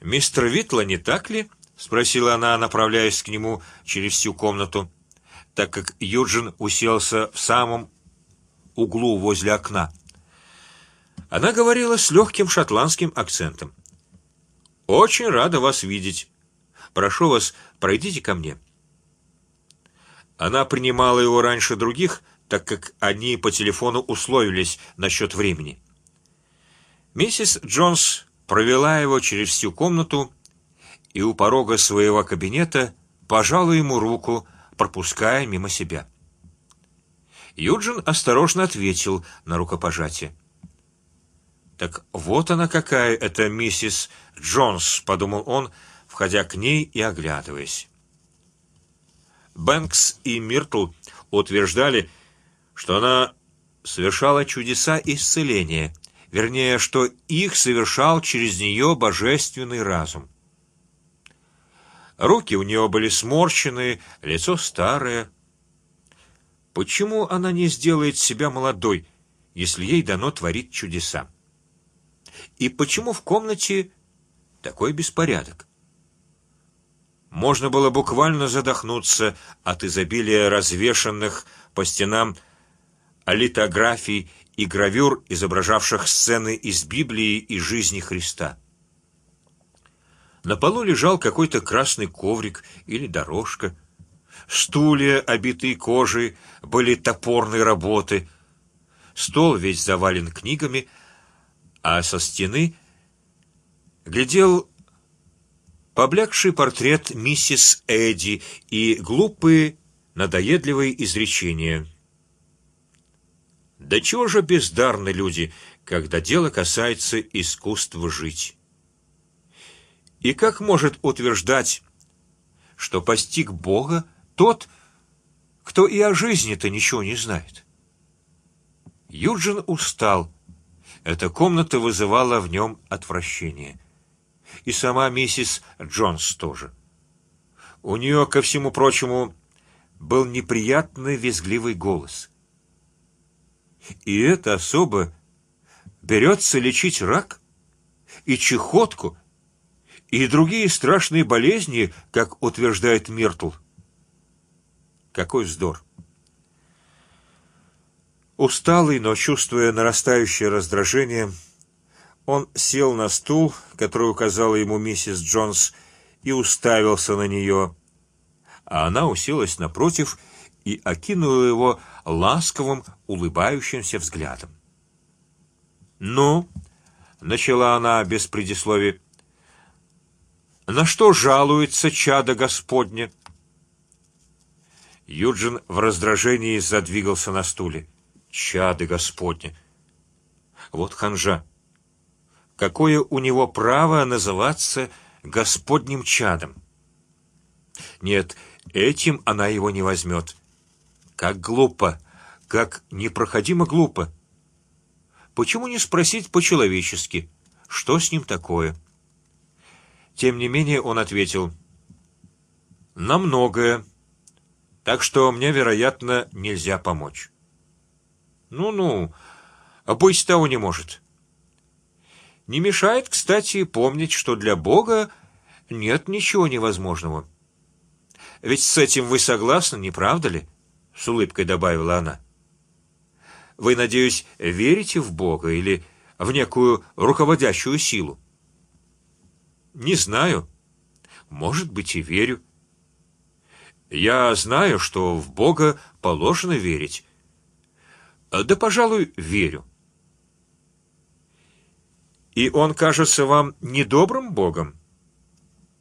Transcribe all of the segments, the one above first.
Мистер Витла, не так ли? спросила она, направляясь к нему через всю комнату, так как Юджин уселся в самом углу возле окна. Она говорила с легким шотландским акцентом. Очень рада вас видеть. Прошу вас, пройдите ко мне. Она принимала его раньше других, так как они по телефону условились насчет времени. Миссис Джонс провела его через всю комнату и у порога своего кабинета пожала ему руку, пропуская мимо себя. Юджин осторожно ответил на рукопожатие. Так вот она какая, это миссис Джонс, подумал он, входя к ней и оглядываясь. Бэнкс и Миртл утверждали, что она совершала чудеса исцеления, вернее, что их совершал через нее божественный разум. Руки у нее были сморщенные, лицо старое. Почему она не сделает себя молодой, если ей дано творить чудеса? И почему в комнате такой беспорядок? Можно было буквально задохнуться от изобилия развешанных по стенам литографий и гравюр, изображавших сцены из Библии и жизни Христа. На полу лежал какой-то красный коврик или дорожка. Стулья, обитые кожей, были топорной работы. Стол весь завален книгами, а со стены глядел поблекший портрет миссис Эдди и глупые надоедливые изречения. Да чего же бездарны люди, когда дело касается искусства жить? И как может утверждать, что постиг Бога тот, кто и о жизни-то ничего не знает? Юджин устал эта комната вызывала в нем отвращение, и сама миссис Джонс тоже. У нее, ко всему прочему, был неприятный визгливый голос. И это особо берется лечить рак и чехотку и другие страшные болезни, как утверждает Миртл. Какой вздор! Усталый, но чувствуя нарастающее раздражение, он сел на стул, который указала ему миссис Джонс, и уставился на нее, а она уселась напротив и окинула его ласковым, улыбающимся взглядом. Ну, начала она без предисловий. На что жалуется чадо Господне? Юджин в раздражении задвигался на стуле чады Господни. Вот ханжа. Какое у него право называться Господним чадом? Нет, этим она его не возьмет. Как глупо, как непроходимо глупо. Почему не спросить по-человечески, что с ним такое? Тем не менее он ответил: на многое, так что мне, вероятно, нельзя помочь. Ну-ну, а быть того не может. Не мешает, кстати, помнить, что для Бога нет ничего невозможного. Ведь с этим вы согласны, не правда ли? С улыбкой добавила она. Вы, надеюсь, верите в Бога или в некую руководящую силу? Не знаю. Может быть и верю. Я знаю, что в Бога положено верить, да, пожалуй, верю. И он кажется вам недобрым богом?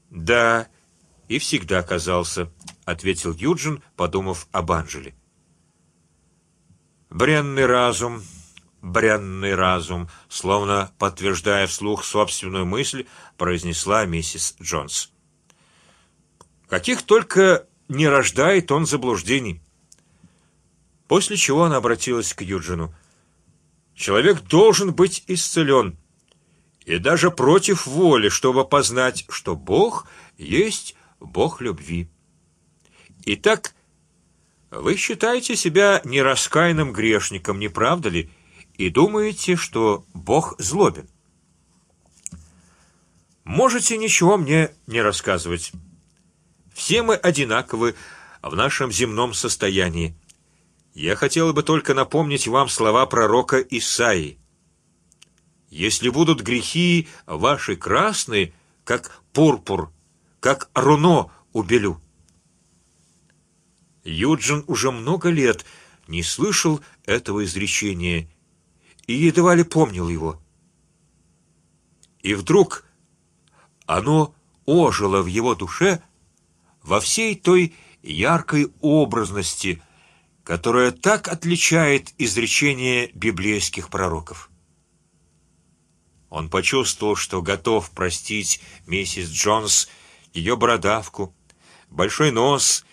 Да, и всегда казался, ответил Юджин, подумав об Анжеле. Бренный разум, бренный разум, словно подтверждая вслух собственную мысль, произнесла миссис Джонс. Каких только не рождает он заблуждений. После чего она обратилась к Юджину. Человек должен быть исцелен, и даже против воли, чтобы познать, что Бог есть Бог любви. Итак, вы считаете себя нераскаянным грешником, не правда ли, и думаете, что Бог злобен? Можете ничего мне не рассказывать. Все мы одинаковы в нашем земном состоянии. Я хотела бы только напомнить вам слова пророка Исаии. Если будут грехи ваши красные, как пурпур, как руно убелю. Юджин уже много лет не слышал этого изречения и едва ли помнил его. И вдруг оно ожило в его душе во всей той яркой образности, которая так отличает изречения библейских пророков. Он почувствовал, что готов простить миссис Джонс ее бородавку, большой нос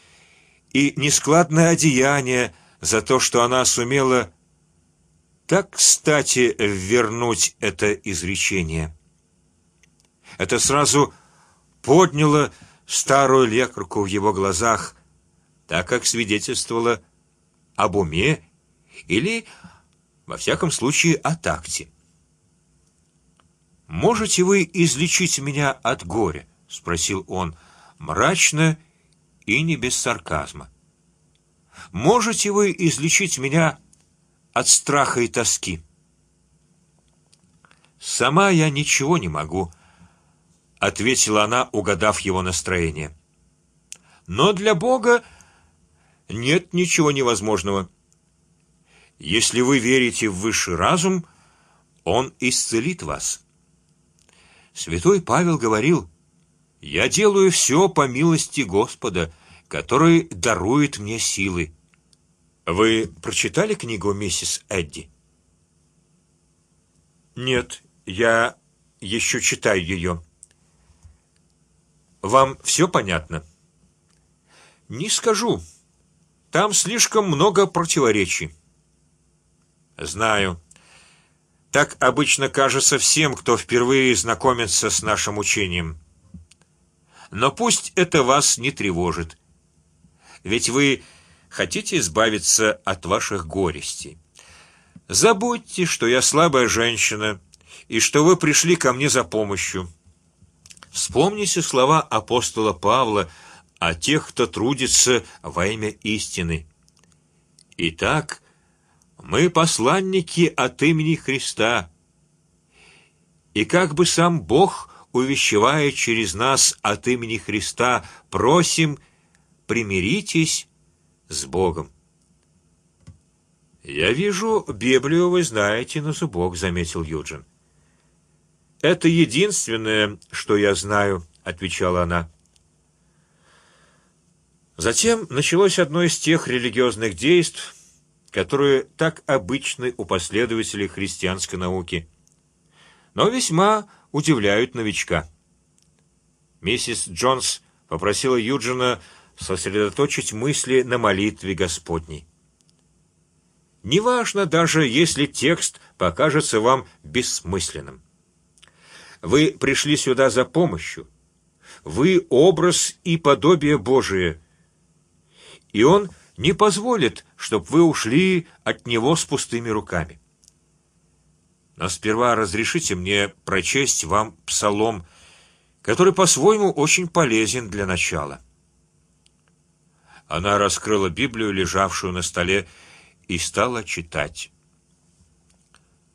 и нескладное одеяние за то, что она сумела так кстати вернуть это изречение. Это сразу подняло старую лекарку в его глазах, так как свидетельствовало об уме или, во всяком случае, о такте. Можете вы излечить меня от горя? – спросил он мрачно и не без сарказма. Можете вы излечить меня от страха и тоски? Сама я ничего не могу, ответила она, угадав его настроение. Но для Бога нет ничего невозможного. Если вы верите в высший разум, он исцелит вас. Святой Павел говорил: "Я делаю все по милости Господа, который дарует мне силы". Вы прочитали книгу миссис Эдди? Нет, я еще читаю ее. Вам все понятно? Не скажу. Там слишком много противоречий. Знаю. Так обычно кажется всем, кто впервые знакомится с нашим учением. Но пусть это вас не тревожит, ведь вы хотите избавиться от ваших горестей. Забудьте, что я слабая женщина и что вы пришли ко мне за помощью. Вспомните слова апостола Павла о тех, кто трудится во имя истины. Итак, мы посланники от имени Христа, и как бы сам Бог увещевая через нас от имени Христа, просим, примиритесь с Богом. Я вижу, Библию вы знаете на зубок, заметил Юджин. Это единственное, что я знаю, отвечала она. Затем началось одно из тех религиозных действий, которые так обычны у последователей христианской науки, но весьма удивляют новичка. Миссис Джонс попросила Юджина сосредоточить мысли на молитве Господней. Неважно даже, если текст покажется вам бессмысленным. Вы пришли сюда за помощью. Вы образ и подобие Божие, и Он не позволит, чтобы вы ушли от него с пустыми руками. Но сперва разрешите мне прочесть вам псалом, который по-своему очень полезен для начала. Она раскрыла Библию, лежавшую на столе, и стала читать.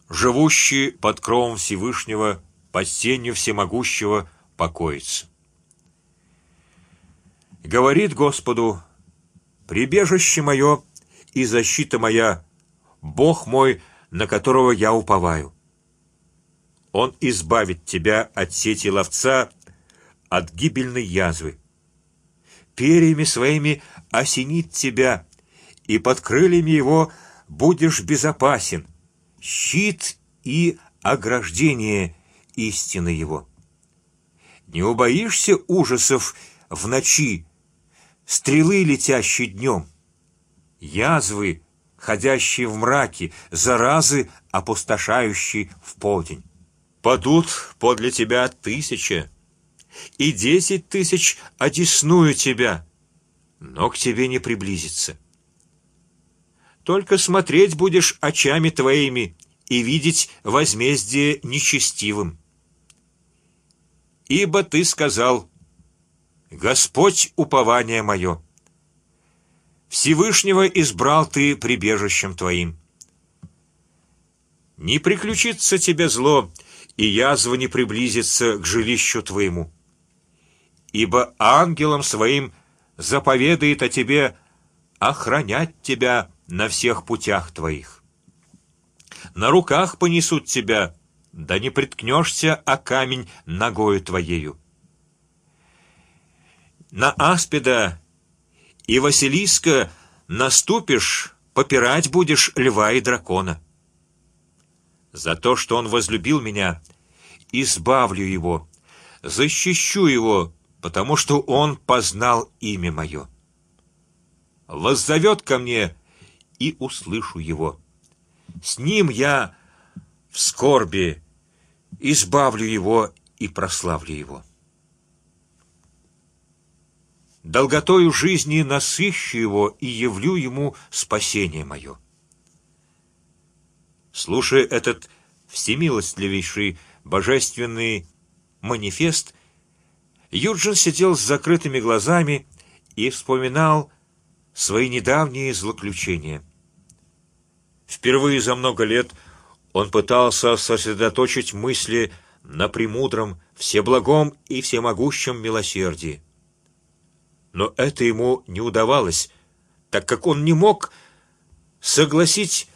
Живущий под кровом Всевышнего, под сенью всемогущего, покоится. Говорит Господу: прибежище мое и защита моя, Бог мой, на которого я уповаю. Он избавит тебя от сети ловца, от гибельной язвы. Перьями своими осенит тебя, и под крыльями его будешь безопасен. Щит и ограждение истины его. Не убоишься ужасов в ночи, стрелы летящие днем, язвы, ходящие в мраке, заразы, опустошающие в полдень. Падут подле тебя тысяча, и десять тысяч одесную тебя, но к тебе не приблизится. Только смотреть будешь очами твоими и видеть возмездие нечестивым. ибо ты сказал: Господь упование мое. Всевышнего избрал ты прибежищем твоим. Не приключится тебе зло, и язва не приблизится к жилищу твоему, ибо ангелом своим заповедает о тебе охранять тебя на всех путях твоих. На руках понесут тебя, да не приткнешься о камень ногою твоею. На аспида и Василиска наступишь, попирать будешь льва и дракона. За то, что он возлюбил меня, избавлю его, защищу его, потому что он познал имя мое. Воззовет ко мне и услышу его. С ним я в скорби избавлю его и прославлю его долготою жизни насыщу его и явлю ему спасение мое. Слушая этот всемилостливейший божественный манифест, Юджин сидел с закрытыми глазами и вспоминал свои недавние злоключения. Впервые за много лет он пытался сосредоточить мысли на премудром, всеблагом и всемогущем милосердии но это ему не удавалось, так как он не мог согласить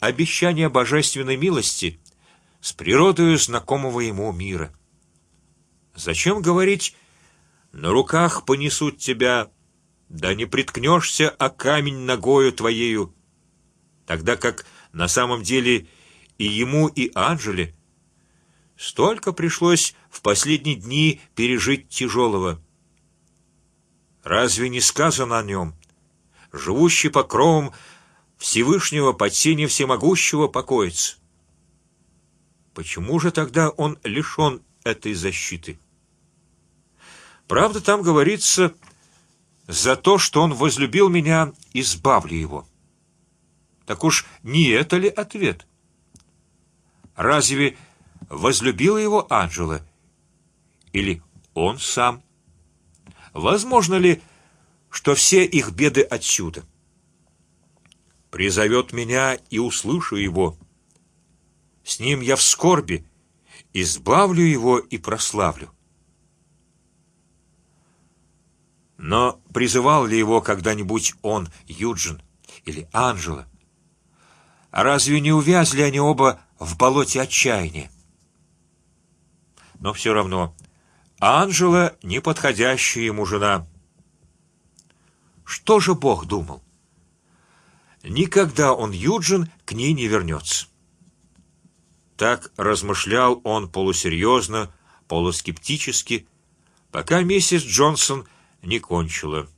обещание божественной милости с природою знакомого ему мира. Зачем говорить: на руках понесут тебя, да не приткнешься о камень ногою твоею, тогда как на самом деле и ему и Анжеле столько пришлось в последние дни пережить тяжелого. Разве не сказано о нем, живущий покровом Всевышнего под сенью всемогущего покоится? Почему же тогда он лишен этой защиты? Правда, там говорится за то, что он возлюбил меня, избавлю его. Так уж не это ли ответ? Разве возлюбила его Анжела или он сам? Возможно ли, что все их беды отсюда? Призовет меня и услышу его. С ним я в скорби, избавлю его и прославлю. Но призывал ли его когда-нибудь он, Юджин или Анжела? Разве не увязли они оба в болоте отчаяния? Но все равно Анжела неподходящая ему жена. Что же Бог думал? Никогда он Юджин к ней не вернется. Так размышлял он полусерьезно, полускептически, пока миссис Джонсон не кончила.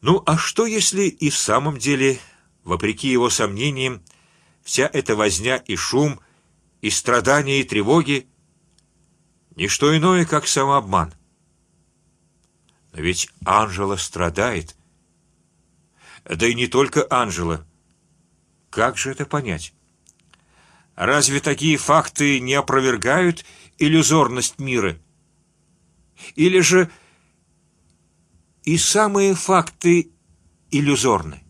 Ну а что если и в самом деле, вопреки его сомнениям, вся эта возня и шум, и страдания и тревоги не что иное, как самообман. Но ведь Анжела страдает. Да и не только Анжела. Как же это понять? Разве такие факты не опровергают иллюзорность мира? Или же и самые факты иллюзорны?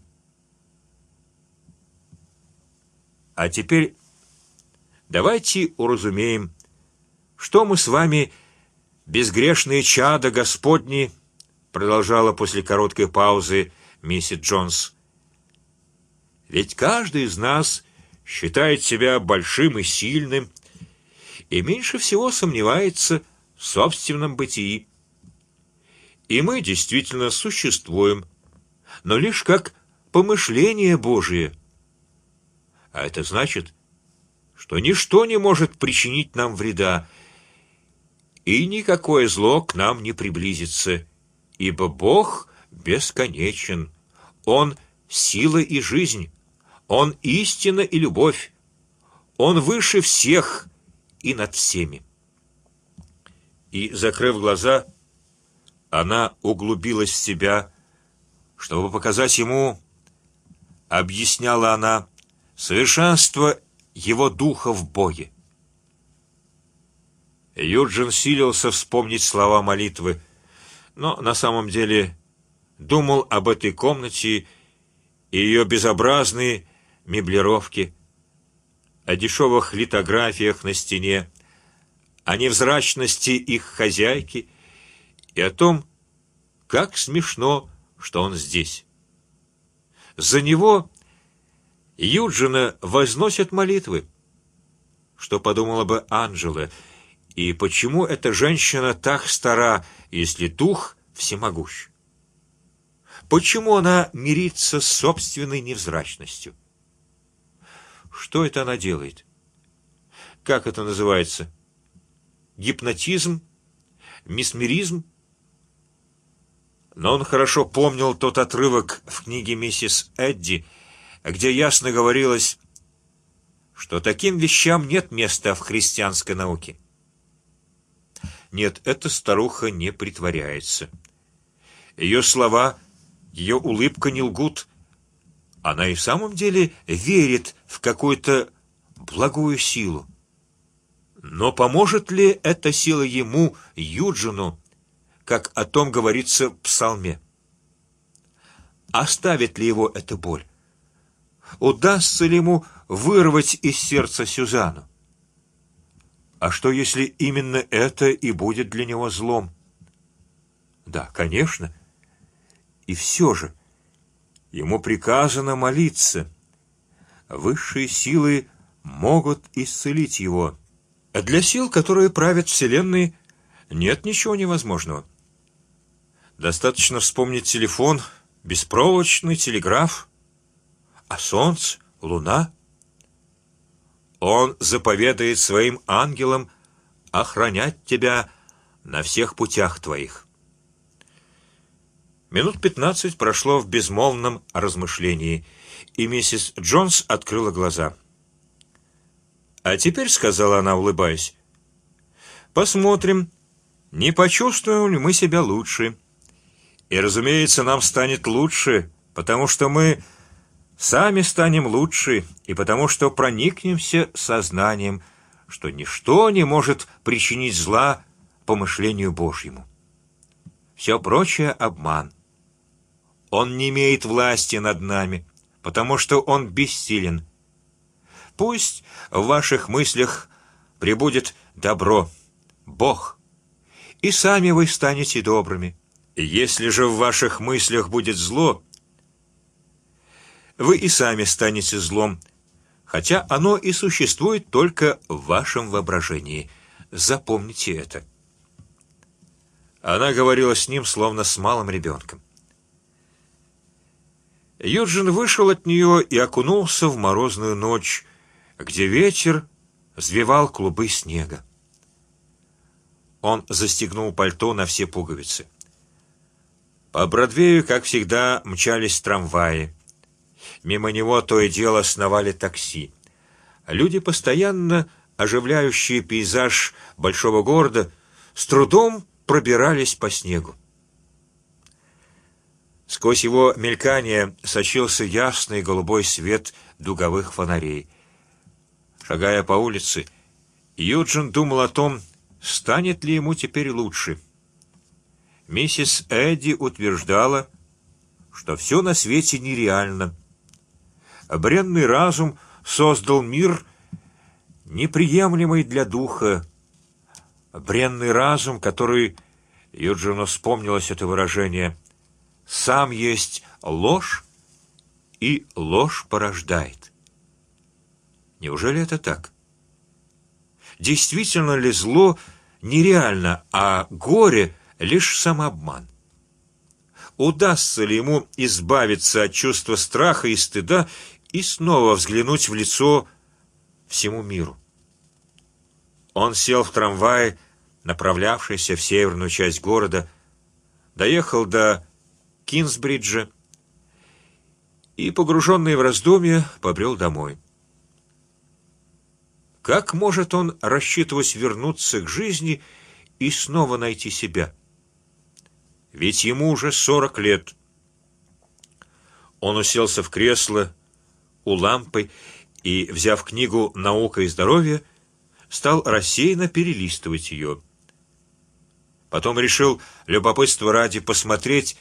А теперь давайте уразумеем что мы с вами, безгрешные чада Господни, продолжала после короткой паузы миссис Джонс. Ведь каждый из нас считает себя большим и сильным, и меньше всего сомневается в собственном бытии. И мы действительно существуем, но лишь как помышление Божие. А это значит, что ничто не может причинить нам вреда, и никакое зло к нам не приблизится, ибо Бог бесконечен, Он сила и жизнь, Он истина и любовь, Он выше всех и над всеми. И закрыв глаза, она углубилась в себя, чтобы показать ему, объясняла она, совершенство его духа в Боге. Юджин силился вспомнить слова молитвы, но на самом деле думал об этой комнате и ее безобразной меблировке, о дешевых литографиях на стене, о невзрачности их хозяйки и о том, как смешно, что он здесь. За него Юджина возносят молитвы. Что подумала бы Анжела, и почему эта женщина так стара, если дух всемогущ? Почему она мирится с собственной невзрачностью? Что это она делает? Как это называется? Гипнотизм, мисмеризм? Но он хорошо помнил тот отрывок в книге миссис Эдди, где ясно говорилось, что таким вещам нет места в христианской науке. Нет, эта старуха не притворяется. Ее слова, ее улыбка не лгут. Она и в самом деле верит в какую-то благую силу. Но поможет ли эта сила ему, Юджину, как о том говорится в псалме? Оставит ли его эта боль? Удастся ли ему вырвать из сердца Сюзану? А что, если именно это и будет для него злом? Да, конечно. И все же ему приказано молиться. Высшие силы могут исцелить его. А для сил, которые правят вселенной, нет ничего невозможного. Достаточно вспомнить телефон, беспроводный телеграф, а солнце, луна. Он заповедает своим ангелам охранять тебя на всех путях твоих. Минут пятнадцать прошло в безмолвном размышлении, и миссис Джонс открыла глаза. А теперь, сказала она, улыбаясь, посмотрим, не почувствуем ли мы себя лучше. И, разумеется, нам станет лучше, потому что мы сами станем лучше, и потому что проникнемся сознанием, что ничто не может причинить зла помышлению Божьему. Все прочее обман. Он не имеет власти над нами, потому что он бессилен. Пусть в ваших мыслях прибудет добро, Бог, и сами вы станете добрыми. Если же в ваших мыслях будет зло, вы и сами станете злом, хотя оно и существует только в вашем воображении. Запомните это. Она говорила с ним словно с малым ребенком. Юджин вышел от нее и окунулся в морозную ночь, где ветер взвивал клубы снега. Он застегнул пальто на все пуговицы. По Бродвею, как всегда, мчались трамваи. Мимо него то и дело сновали такси. Люди, постоянно оживляющие пейзаж большого города, с трудом пробирались по снегу. Сквозь его мелькание сочился ясный голубой свет дуговых фонарей. Шагая по улице, Юджин думал о том, станет ли ему теперь лучше. Миссис Эдди утверждала, что все на свете нереально, бренный разум создал мир неприемлемый для духа. Бренный разум, который Юджину вспомнилось это выражение, сам есть ложь и ложь порождает. Неужели это так? Действительно ли зло нереально, а горе лишь самообман? Удастся ли ему избавиться от чувства страха и стыда и снова взглянуть в лицо всему миру. Он сел в трамвай, направлявшийся в северную часть города, доехал до Кинсбриджа и, погруженный в раздумья, побрел домой. Как может он рассчитывать вернуться к жизни и снова найти себя? Ведь ему уже сорок лет. Он уселся в кресло у лампы и, взяв книгу "Наука и здоровье", стал рассеянно перелистывать ее. Потом решил любопытство ради посмотреть,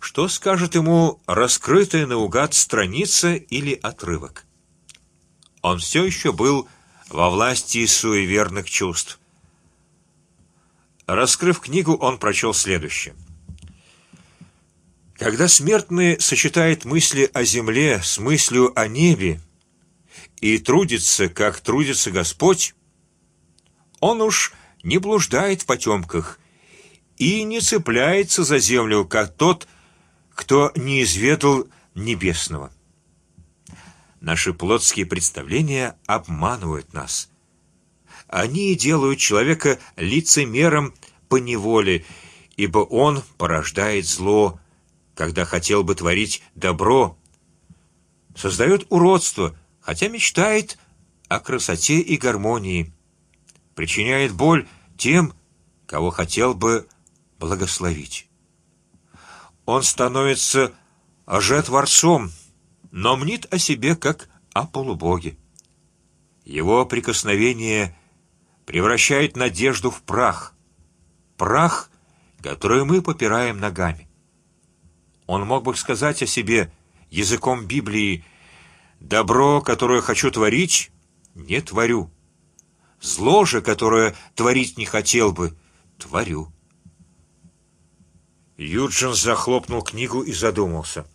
что скажет ему раскрытая наугад страница или отрывок. Он все еще был во власти суеверных чувств. Раскрыв книгу, он прочел следующее: когда смертный сочетает мысли о земле с мыслью о небе и трудится, как трудится Господь, он уж не блуждает в потемках и не цепляется за землю, как тот, кто не изведал небесного. Наши плотские представления обманывают нас. Они делают человека лицемером по неволе, ибо он порождает зло, когда хотел бы творить добро, создает уродство, хотя мечтает о красоте и гармонии, причиняет боль тем, кого хотел бы благословить. Он становится ожетворцом, но мнит о себе как о полубоге. Его прикосновение превращает надежду в прах, прах, который мы попираем ногами. Он мог бы сказать о себе языком Библии: добро, которое хочу творить, не творю. Зло же, которое творить не хотел бы, творю. Юджин захлопнул книгу и задумался.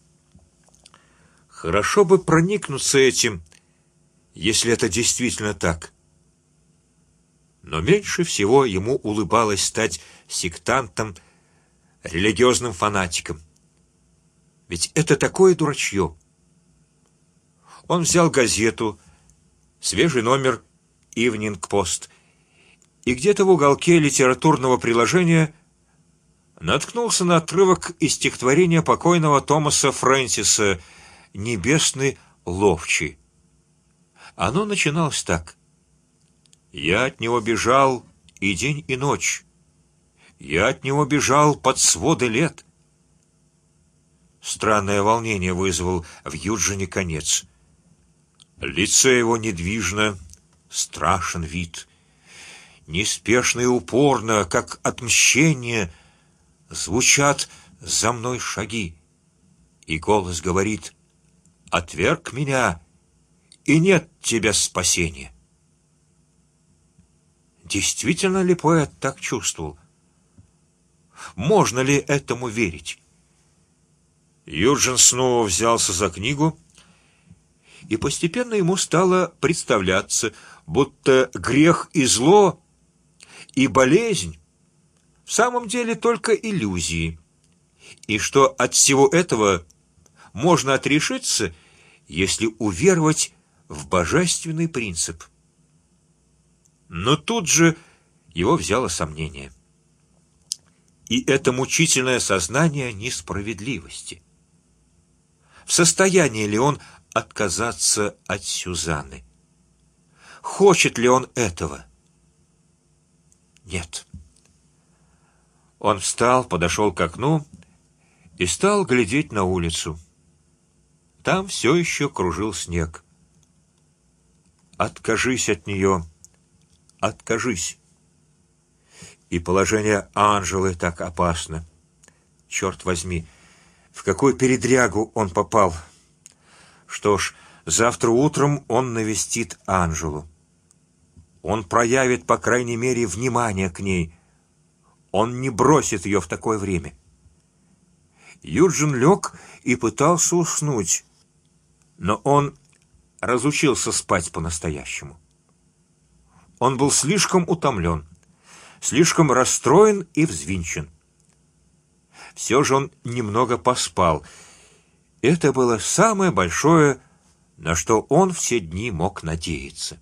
Хорошо бы проникнуться этим, если это действительно так. Но меньше всего ему улыбалось стать сектантом, религиозным фанатиком. Ведь это такое дурачье. Он взял газету, свежий номер Evening Post, и где-то в уголке литературного приложения наткнулся на отрывок из стихотворения покойного Томаса Фрэнсиса "Небесный ловчий". Оно начиналось так: Я от него бежал и день и ночь, я от него бежал под своды лет. Странное волнение вызвал в Юджине конец. Лицо его недвижно, страшен вид, неспешно и упорно, как отмщение звучат за мной шаги, и голос говорит: отверг меня, и нет тебя спасения. Действительно ли поэт так чувствовал? Можно ли этому верить? Юджин снова взялся за книгу, и постепенно ему стало представляться, будто грех и зло и болезнь в самом деле только иллюзии, и что от всего этого можно отрешиться, если уверовать в божественный принцип. Но тут же его взяло сомнение, и это мучительное сознание несправедливости. В состоянии ли он отказаться от Сюзанны? Хочет ли он этого? Нет. Он встал, подошел к окну и стал глядеть на улицу. Там все еще кружил снег. Откажись от нее, откажись. И положение Анжелы так опасно. Черт возьми, в какую передрягу он попал. Что ж, завтра утром он навестит Анжелу. Он проявит по крайней мере внимание к ней он не бросит ее в такое время. Юджин лег и пытался уснуть, но он разучился спать по-настоящему. Он был слишком утомлен, слишком расстроен и взвинчен. Все же он немного поспал. Это было самое большое, на что он все дни мог надеяться.